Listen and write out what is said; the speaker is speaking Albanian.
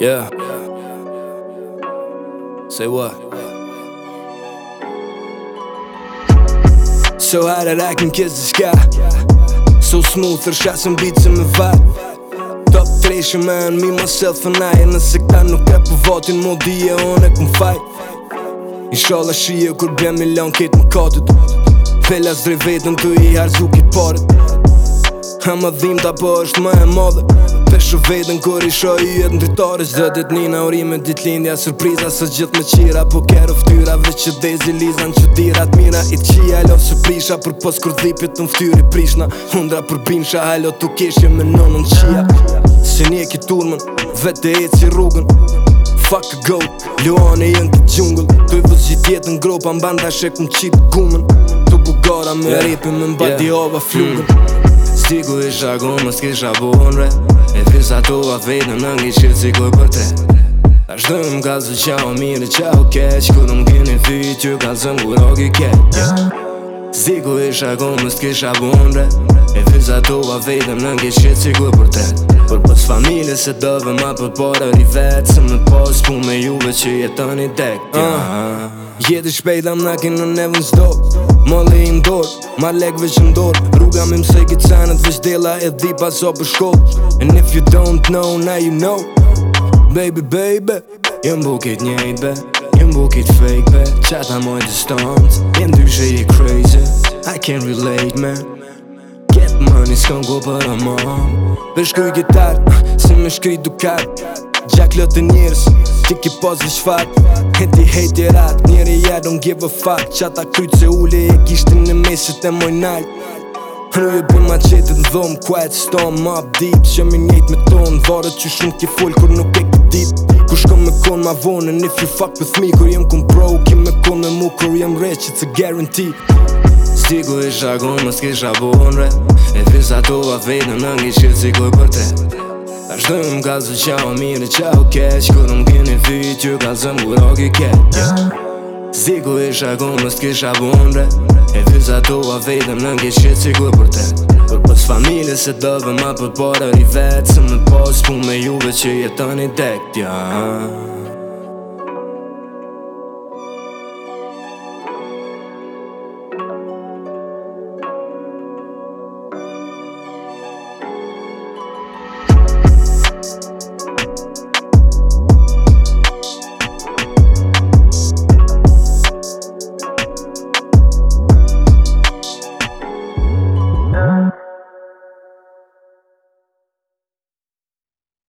Yeah Say what? So hard that I can kiss the sky So smooth that se some beats in the Top 3 shumë e në mi më selfë në ajë Nëse këta nuk e për votin më di e unë e këm fajt I shola shi e kur bjën milion këtë më kotët Fela zdrej vetën të i harzu këtë parët Ha më dhim të apo është më e modët Te shu vedën kër i shoj i jetë në ditarë Gjëtë dit një në uri me dit lindja Surpriza së gjithë me qira Po kero ftyra veç që dezi liza që dira Të mira i të qia Halo së prisha për pos kër dhipit në ftyri prishna Hundra për bimsha Halo të keshje me nënë qia Se një e ki turmen Vete e si rrugën Fuck a go Luane jën këtë gjungën Të i vëzgjit jetë në gropa Në banda shek më qitë gumen Të bugara me yeah. me mba yeah. di mm. flugën mm ti ku i shagon mës s'kisha bon bre E fisa to a fejt në nëngi qëtë si ku i përte Ta shdëm ka zë qao mirë qao keq Ku në m'kini fi t'ju ka zëm ku rogi keq Si ku i shagon mës s'kisha bon bre E fisa to a fejt në nëngi qëtë si ku i Por Për pës familje se dëve ma për porë rivet Se më pos pu me juve që jetë të një tek uh -huh. Jeti shpejt am nakin në nevën s'dop Molli im dorë, ma lek vesh në dorë Rruga mi mse ki cenët dela e di paso për shkollë And if you don't know, now you know Baby, baby Jem bukit njejt be Jem bukit fake be Qata moj të stonët Jem dyshe i crazy I can't relate man Get money s'kon go për a mom Vesh kuj gitar Si me shkri dukat Gjak lëtë njërës ti ki pozë një shfat Këti hejti rat, njeri ja don't give a fuck Qata kryt se ule e kishtin në mesit e moj nalt Hruj e bin ma qetit në dhom, quiet storm, mob deep Që mi njejt me ton, varët që shumë ki full kur nuk e ki dit ku shko me kon ma vonë, and if you fuck with me Kur jem kun pro, ki me kon me mu, kur jem rich, it's a guarantee Si ku isha gon, mës kisha bohon re E fisa tova vetëm në një qilë si kur për te Ta shdojnë më ka zë qa mirë qa keq Kër në më kini fi t'ju ka zëm u rogi ket yeah. Ziku isha ku më s'kisha bun E vyza tu a vejtëm në nge qitë si për te Për pës familje se të dëve ma për porër i vetë Se më pos pun me juve që jetën i dekt yeah.